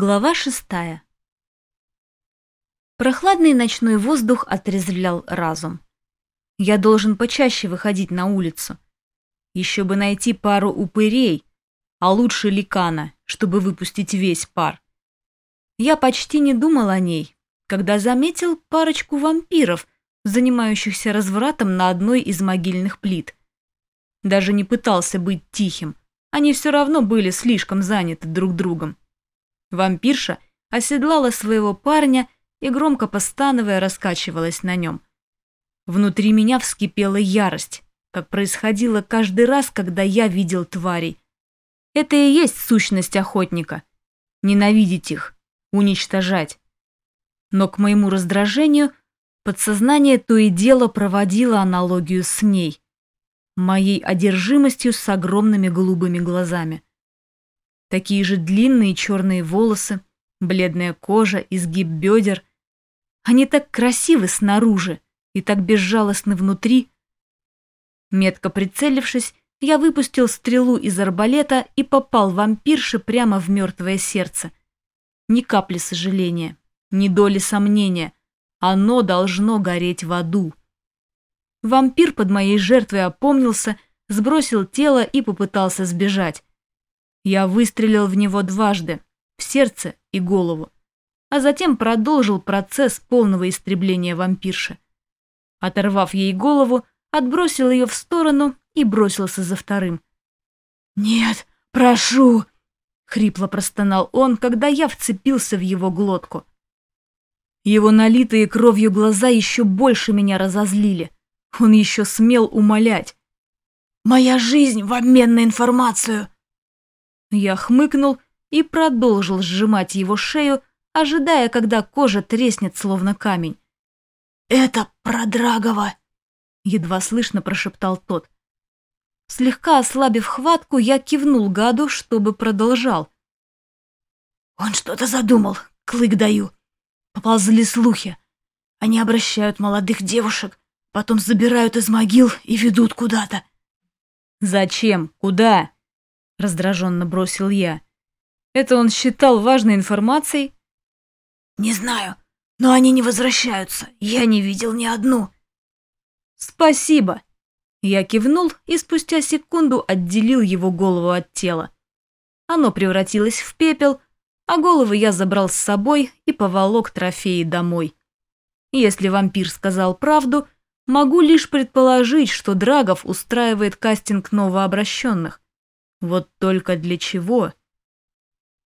Глава шестая. Прохладный ночной воздух отрезвлял разум. Я должен почаще выходить на улицу. Еще бы найти пару упырей, а лучше ликана, чтобы выпустить весь пар. Я почти не думал о ней, когда заметил парочку вампиров, занимающихся развратом на одной из могильных плит. Даже не пытался быть тихим, они все равно были слишком заняты друг другом. Вампирша оседлала своего парня и, громко постановая, раскачивалась на нем. Внутри меня вскипела ярость, как происходило каждый раз, когда я видел тварей. Это и есть сущность охотника. Ненавидеть их, уничтожать. Но к моему раздражению подсознание то и дело проводило аналогию с ней, моей одержимостью с огромными голубыми глазами. Такие же длинные черные волосы, бледная кожа, изгиб бедер. Они так красивы снаружи и так безжалостны внутри. Метко прицелившись, я выпустил стрелу из арбалета и попал вампирше прямо в мертвое сердце. Ни капли сожаления, ни доли сомнения. Оно должно гореть в аду. Вампир под моей жертвой опомнился, сбросил тело и попытался сбежать. Я выстрелил в него дважды, в сердце и голову, а затем продолжил процесс полного истребления вампирши. Оторвав ей голову, отбросил ее в сторону и бросился за вторым. «Нет, прошу!» — хрипло простонал он, когда я вцепился в его глотку. Его налитые кровью глаза еще больше меня разозлили. Он еще смел умолять. «Моя жизнь в обмен на информацию!» Я хмыкнул и продолжил сжимать его шею, ожидая, когда кожа треснет, словно камень. «Это про Драгова!» — едва слышно прошептал тот. Слегка ослабив хватку, я кивнул гаду, чтобы продолжал. «Он что-то задумал, клык даю. Поползли слухи. Они обращают молодых девушек, потом забирают из могил и ведут куда-то». «Зачем? Куда?» Раздраженно бросил я. Это он считал важной информацией? Не знаю, но они не возвращаются. Я не видел ни одну. Спасибо. Я кивнул и спустя секунду отделил его голову от тела. Оно превратилось в пепел, а голову я забрал с собой и поволок трофеи домой. Если вампир сказал правду, могу лишь предположить, что Драгов устраивает кастинг новообращенных. Вот только для чего?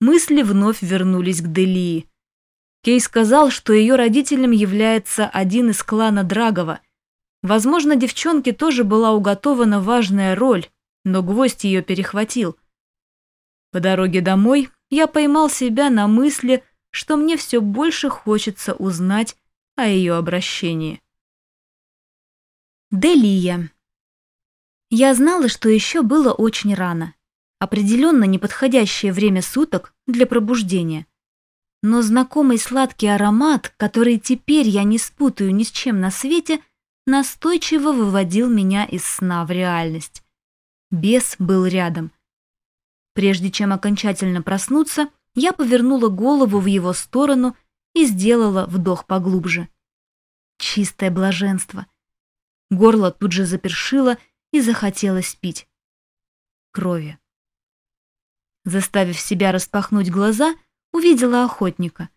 Мысли вновь вернулись к Делии. Кей сказал, что ее родителем является один из клана Драгова. Возможно, девчонке тоже была уготована важная роль, но гвоздь ее перехватил. По дороге домой я поймал себя на мысли, что мне все больше хочется узнать о ее обращении. Делия. Я знала, что еще было очень рано. Определенно неподходящее время суток для пробуждения. Но знакомый сладкий аромат, который теперь я не спутаю ни с чем на свете, настойчиво выводил меня из сна в реальность. Бес был рядом. Прежде чем окончательно проснуться, я повернула голову в его сторону и сделала вдох поглубже. Чистое блаженство. Горло тут же запершило, и захотелось пить. Крови. Заставив себя распахнуть глаза, увидела охотника.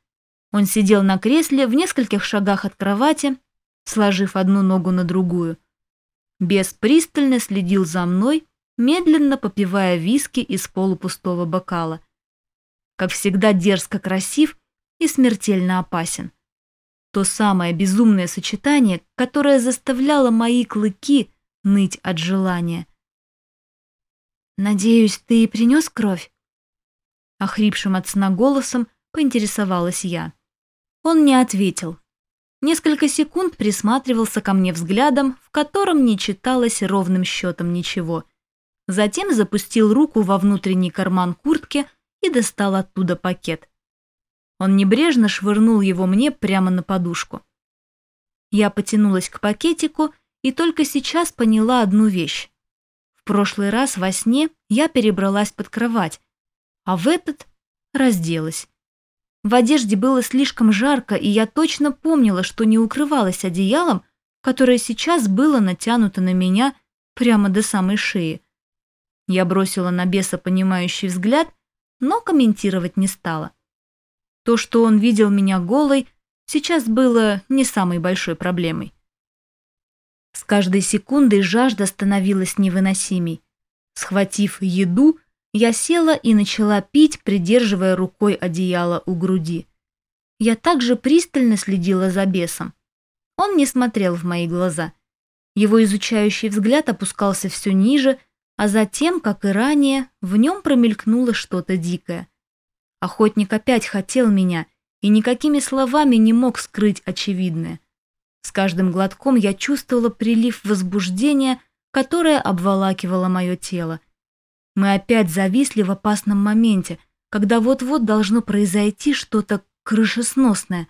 Он сидел на кресле в нескольких шагах от кровати, сложив одну ногу на другую. Бес пристально следил за мной, медленно попивая виски из полупустого бокала. Как всегда дерзко красив и смертельно опасен. То самое безумное сочетание, которое заставляло мои клыки ныть от желания. «Надеюсь, ты принес кровь?» Охрипшим от сна голосом поинтересовалась я. Он не ответил. Несколько секунд присматривался ко мне взглядом, в котором не читалось ровным счетом ничего. Затем запустил руку во внутренний карман куртки и достал оттуда пакет. Он небрежно швырнул его мне прямо на подушку. Я потянулась к пакетику и только сейчас поняла одну вещь. В прошлый раз во сне я перебралась под кровать, а в этот разделась. В одежде было слишком жарко, и я точно помнила, что не укрывалась одеялом, которое сейчас было натянуто на меня прямо до самой шеи. Я бросила на беса понимающий взгляд, но комментировать не стала. То, что он видел меня голой, сейчас было не самой большой проблемой. С каждой секундой жажда становилась невыносимей. Схватив еду, я села и начала пить, придерживая рукой одеяло у груди. Я также пристально следила за бесом. Он не смотрел в мои глаза. Его изучающий взгляд опускался все ниже, а затем, как и ранее, в нем промелькнуло что-то дикое. Охотник опять хотел меня и никакими словами не мог скрыть очевидное. С каждым глотком я чувствовала прилив возбуждения, которое обволакивало мое тело. Мы опять зависли в опасном моменте, когда вот-вот должно произойти что-то крышесносное.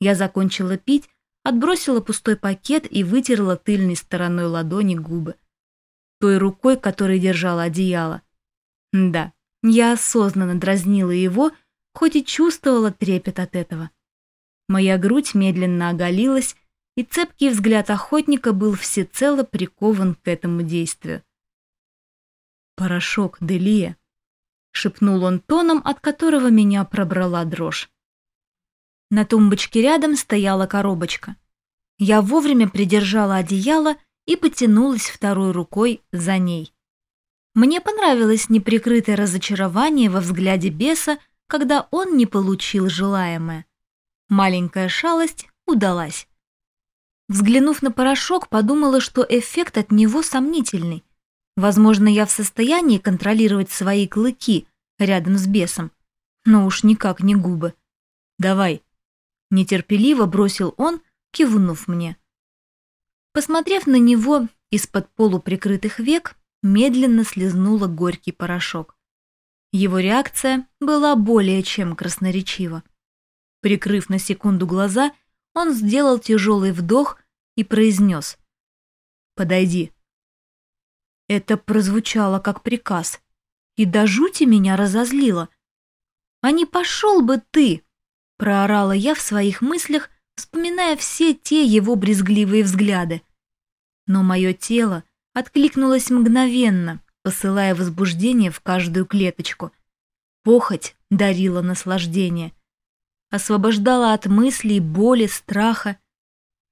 Я закончила пить, отбросила пустой пакет и вытерла тыльной стороной ладони губы. Той рукой, которой держала одеяло. Да, я осознанно дразнила его, хоть и чувствовала трепет от этого. Моя грудь медленно оголилась, и цепкий взгляд охотника был всецело прикован к этому действию. «Порошок, Делия», — шепнул он тоном, от которого меня пробрала дрожь. На тумбочке рядом стояла коробочка. Я вовремя придержала одеяло и потянулась второй рукой за ней. Мне понравилось неприкрытое разочарование во взгляде беса, когда он не получил желаемое. Маленькая шалость удалась. Взглянув на порошок, подумала, что эффект от него сомнительный. Возможно, я в состоянии контролировать свои клыки рядом с бесом, но уж никак не губы. «Давай», — нетерпеливо бросил он, кивнув мне. Посмотрев на него из-под полуприкрытых век, медленно слезнула горький порошок. Его реакция была более чем красноречива. Прикрыв на секунду глаза, он сделал тяжелый вдох и произнес «Подойди». Это прозвучало как приказ, и до жути меня разозлило. «А не пошел бы ты!» — проорала я в своих мыслях, вспоминая все те его брезгливые взгляды. Но мое тело откликнулось мгновенно, посылая возбуждение в каждую клеточку. Похоть дарила наслаждение. Освобождала от мыслей, боли, страха.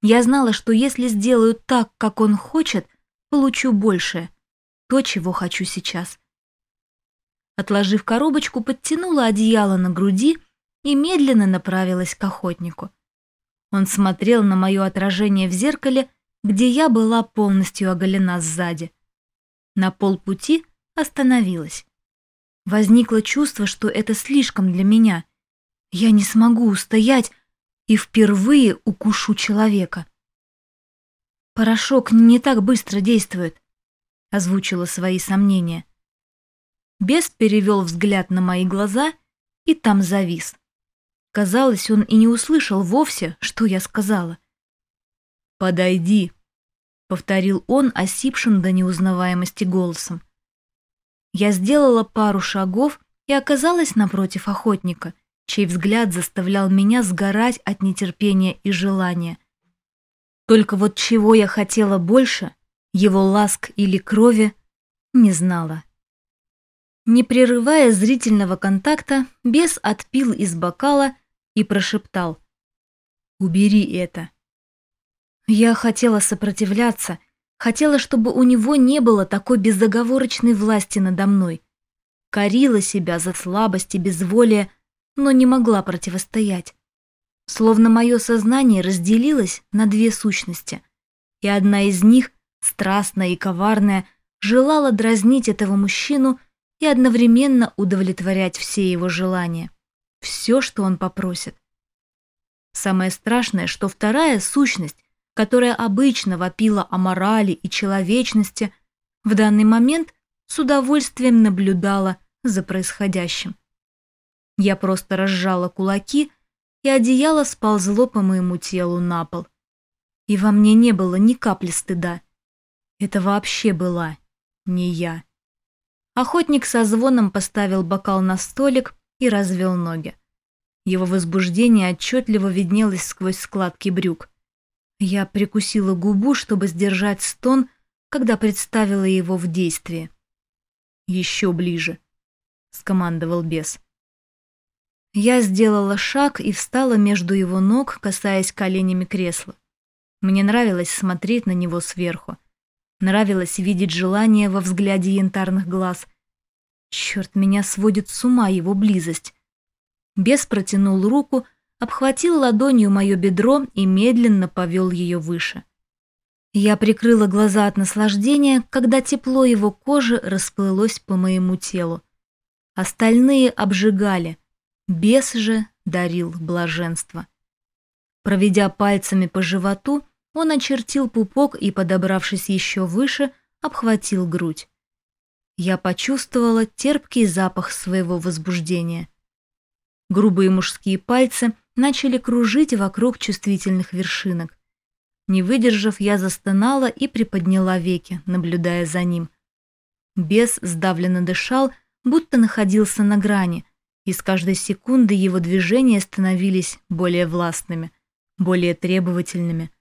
Я знала, что если сделаю так, как он хочет, получу большее — то, чего хочу сейчас. Отложив коробочку, подтянула одеяло на груди и медленно направилась к охотнику. Он смотрел на мое отражение в зеркале, где я была полностью оголена сзади. На полпути остановилась. Возникло чувство, что это слишком для меня. Я не смогу устоять и впервые укушу человека. Порошок не так быстро действует озвучила свои сомнения. Бес перевел взгляд на мои глаза и там завис. Казалось, он и не услышал вовсе, что я сказала. «Подойди», — повторил он осипшим до неузнаваемости голосом. Я сделала пару шагов и оказалась напротив охотника, чей взгляд заставлял меня сгорать от нетерпения и желания. Только вот чего я хотела больше — его ласк или крови, не знала. Не прерывая зрительного контакта, бес отпил из бокала и прошептал «Убери это». Я хотела сопротивляться, хотела, чтобы у него не было такой безоговорочной власти надо мной. Корила себя за слабость и безволие, но не могла противостоять. Словно мое сознание разделилось на две сущности, и одна из них страстная и коварная, желала дразнить этого мужчину и одновременно удовлетворять все его желания. Все, что он попросит. Самое страшное, что вторая сущность, которая обычно вопила о морали и человечности, в данный момент с удовольствием наблюдала за происходящим. Я просто разжала кулаки, и одеяло сползло по моему телу на пол. И во мне не было ни капли стыда. Это вообще была не я. Охотник со звоном поставил бокал на столик и развел ноги. Его возбуждение отчетливо виднелось сквозь складки брюк. Я прикусила губу, чтобы сдержать стон, когда представила его в действии. «Еще ближе», — скомандовал бес. Я сделала шаг и встала между его ног, касаясь коленями кресла. Мне нравилось смотреть на него сверху. Нравилось видеть желание во взгляде янтарных глаз. Черт, меня сводит с ума его близость. Бес протянул руку, обхватил ладонью мое бедро и медленно повел ее выше. Я прикрыла глаза от наслаждения, когда тепло его кожи расплылось по моему телу. Остальные обжигали, Бес же дарил блаженство. Проведя пальцами по животу, он очертил пупок и, подобравшись еще выше, обхватил грудь. Я почувствовала терпкий запах своего возбуждения. Грубые мужские пальцы начали кружить вокруг чувствительных вершинок. Не выдержав, я застонала и приподняла веки, наблюдая за ним. Бес сдавленно дышал, будто находился на грани, и с каждой секунды его движения становились более властными, более требовательными.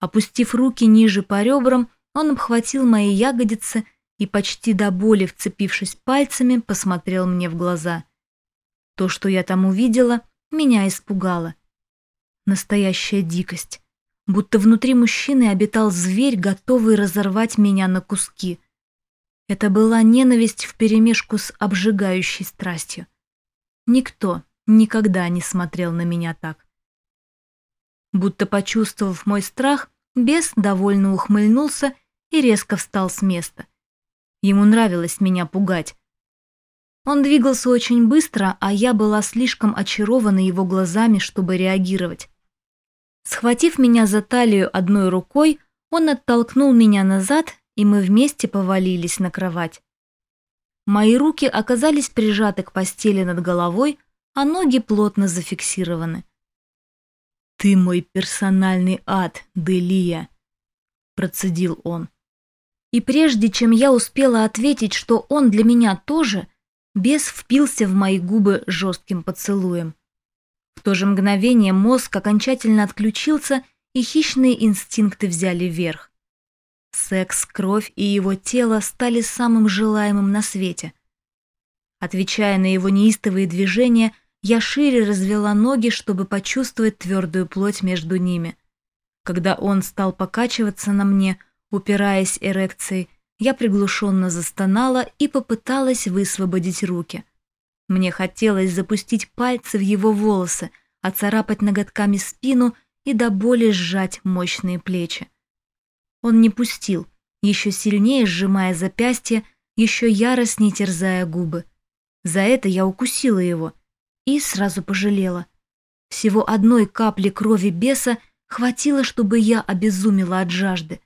Опустив руки ниже по ребрам, он обхватил мои ягодицы и, почти до боли вцепившись пальцами, посмотрел мне в глаза. То, что я там увидела, меня испугало. Настоящая дикость. Будто внутри мужчины обитал зверь, готовый разорвать меня на куски. Это была ненависть вперемешку с обжигающей страстью. Никто никогда не смотрел на меня так. Будто почувствовав мой страх, бес довольно ухмыльнулся и резко встал с места. Ему нравилось меня пугать. Он двигался очень быстро, а я была слишком очарована его глазами, чтобы реагировать. Схватив меня за талию одной рукой, он оттолкнул меня назад, и мы вместе повалились на кровать. Мои руки оказались прижаты к постели над головой, а ноги плотно зафиксированы. «Ты мой персональный ад, Делия», — процедил он. И прежде чем я успела ответить, что он для меня тоже, бес впился в мои губы жестким поцелуем. В то же мгновение мозг окончательно отключился, и хищные инстинкты взяли верх. Секс, кровь и его тело стали самым желаемым на свете. Отвечая на его неистовые движения, я шире развела ноги, чтобы почувствовать твердую плоть между ними. Когда он стал покачиваться на мне, упираясь эрекцией, я приглушенно застонала и попыталась высвободить руки. Мне хотелось запустить пальцы в его волосы, оцарапать ноготками спину и до боли сжать мощные плечи. Он не пустил, еще сильнее сжимая запястье, еще яростней терзая губы. За это я укусила его и сразу пожалела. Всего одной капли крови беса хватило, чтобы я обезумела от жажды.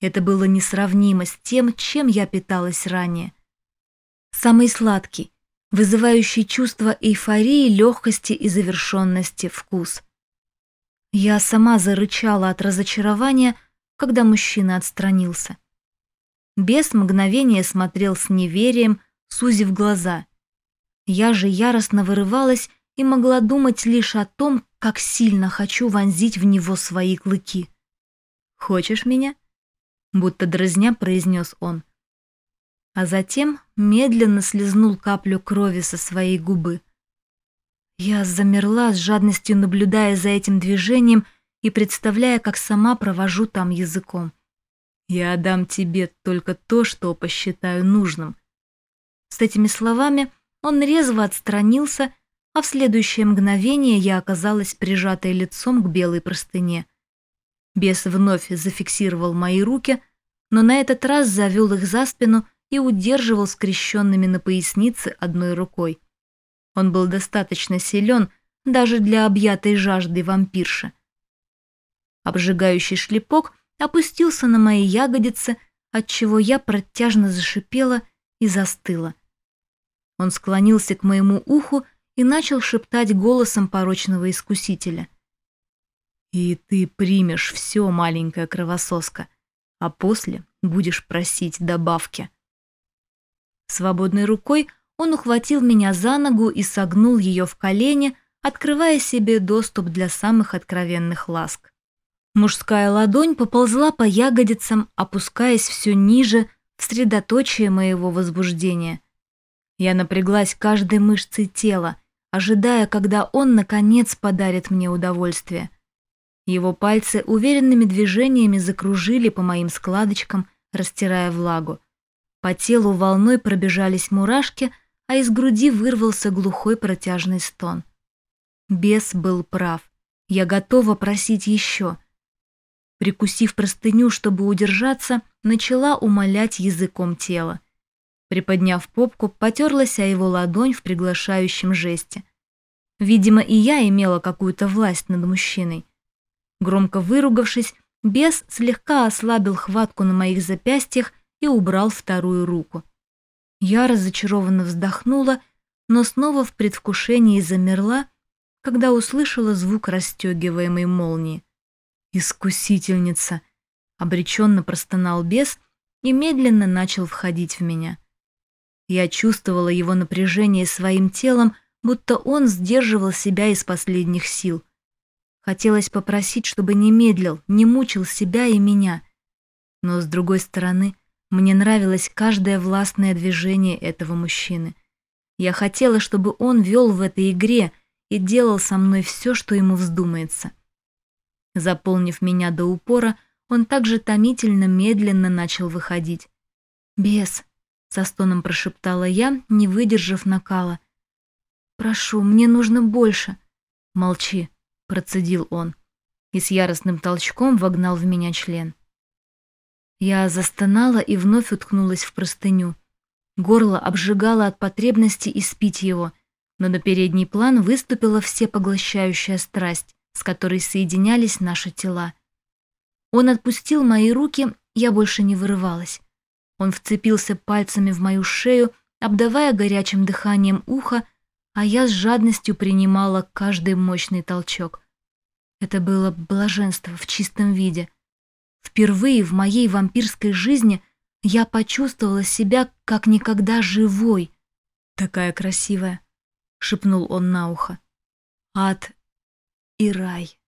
Это было несравнимо с тем, чем я питалась ранее. Самый сладкий, вызывающий чувство эйфории, легкости и завершенности вкус. Я сама зарычала от разочарования, когда мужчина отстранился. Бес мгновение смотрел с неверием, сузив глаза. Я же яростно вырывалась и могла думать лишь о том, как сильно хочу вонзить в него свои клыки. «Хочешь меня?» — будто дразня произнес он. А затем медленно слезнул каплю крови со своей губы. Я замерла с жадностью, наблюдая за этим движением — и представляя, как сама провожу там языком. «Я отдам тебе только то, что посчитаю нужным». С этими словами он резво отстранился, а в следующее мгновение я оказалась прижатой лицом к белой простыне. Бес вновь зафиксировал мои руки, но на этот раз завел их за спину и удерживал скрещенными на пояснице одной рукой. Он был достаточно силен даже для объятой жаждой вампирши. Обжигающий шлепок опустился на мои ягодицы, отчего я протяжно зашипела и застыла. Он склонился к моему уху и начал шептать голосом порочного искусителя. «И ты примешь все, маленькая кровососка, а после будешь просить добавки». Свободной рукой он ухватил меня за ногу и согнул ее в колени, открывая себе доступ для самых откровенных ласк. Мужская ладонь поползла по ягодицам, опускаясь все ниже в средоточие моего возбуждения. Я напряглась каждой мышцей тела, ожидая, когда он, наконец, подарит мне удовольствие. Его пальцы уверенными движениями закружили по моим складочкам, растирая влагу. По телу волной пробежались мурашки, а из груди вырвался глухой протяжный стон. Бес был прав. Я готова просить еще. Прикусив простыню, чтобы удержаться, начала умолять языком тела. Приподняв попку, потерлась о его ладонь в приглашающем жесте. Видимо, и я имела какую-то власть над мужчиной. Громко выругавшись, бес слегка ослабил хватку на моих запястьях и убрал вторую руку. Я разочарованно вздохнула, но снова в предвкушении замерла, когда услышала звук расстегиваемой молнии. «Искусительница!» — обреченно простонал бес и медленно начал входить в меня. Я чувствовала его напряжение своим телом, будто он сдерживал себя из последних сил. Хотелось попросить, чтобы не медлил, не мучил себя и меня. Но, с другой стороны, мне нравилось каждое властное движение этого мужчины. Я хотела, чтобы он вел в этой игре и делал со мной все, что ему вздумается. Заполнив меня до упора, он также томительно медленно начал выходить. «Бес», — со стоном прошептала я, не выдержав накала. «Прошу, мне нужно больше». «Молчи», — процедил он и с яростным толчком вогнал в меня член. Я застонала и вновь уткнулась в простыню. Горло обжигало от потребности испить его, но на передний план выступила всепоглощающая страсть, с которой соединялись наши тела. Он отпустил мои руки, я больше не вырывалась. Он вцепился пальцами в мою шею, обдавая горячим дыханием ухо, а я с жадностью принимала каждый мощный толчок. Это было блаженство в чистом виде — Впервые в моей вампирской жизни я почувствовала себя как никогда живой. «Такая красивая», — шепнул он на ухо. «Ад и рай».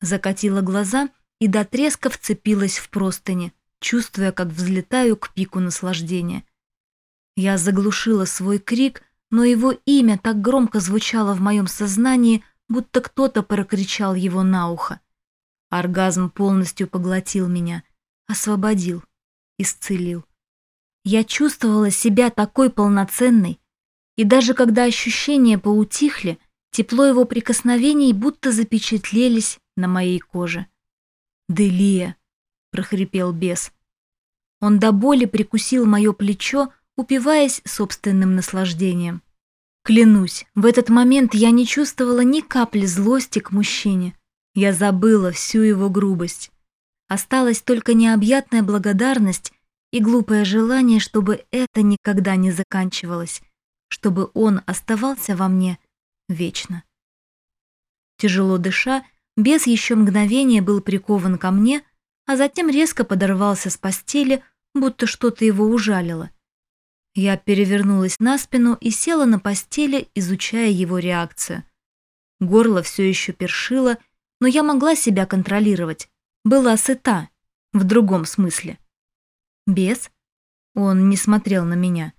Закатила глаза и до треска вцепилась в простыни, чувствуя, как взлетаю к пику наслаждения. Я заглушила свой крик, но его имя так громко звучало в моем сознании, будто кто-то прокричал его на ухо. Оргазм полностью поглотил меня, освободил, исцелил. Я чувствовала себя такой полноценной, и даже когда ощущения поутихли, тепло его прикосновений будто запечатлелись на моей коже. «Делия!» — прохрипел бес. Он до боли прикусил мое плечо, упиваясь собственным наслаждением. Клянусь, в этот момент я не чувствовала ни капли злости к мужчине. Я забыла всю его грубость. Осталась только необъятная благодарность и глупое желание, чтобы это никогда не заканчивалось, чтобы он оставался во мне вечно. Тяжело дыша, бес еще мгновение был прикован ко мне, а затем резко подорвался с постели, будто что-то его ужалило. Я перевернулась на спину и села на постели, изучая его реакцию. Горло все еще першило, но я могла себя контролировать. Была сыта, в другом смысле. Без? Он не смотрел на меня.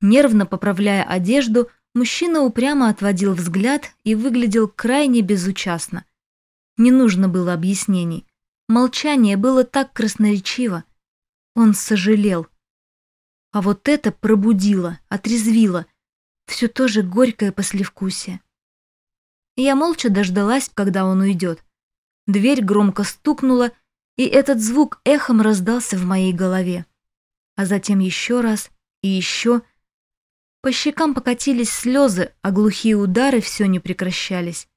Нервно поправляя одежду, мужчина упрямо отводил взгляд и выглядел крайне безучастно. Не нужно было объяснений. Молчание было так красноречиво. Он сожалел. А вот это пробудило, отрезвило. Все то же горькое послевкусие. Я молча дождалась, когда он уйдет. Дверь громко стукнула, и этот звук эхом раздался в моей голове. А затем еще раз и еще. По щекам покатились слезы, а глухие удары все не прекращались.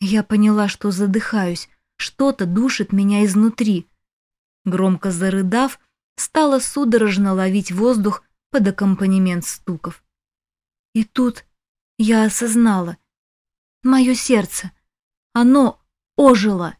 Я поняла, что задыхаюсь, что-то душит меня изнутри. Громко зарыдав, стала судорожно ловить воздух под аккомпанемент стуков. И тут я осознала — Мое сердце. Оно ожило.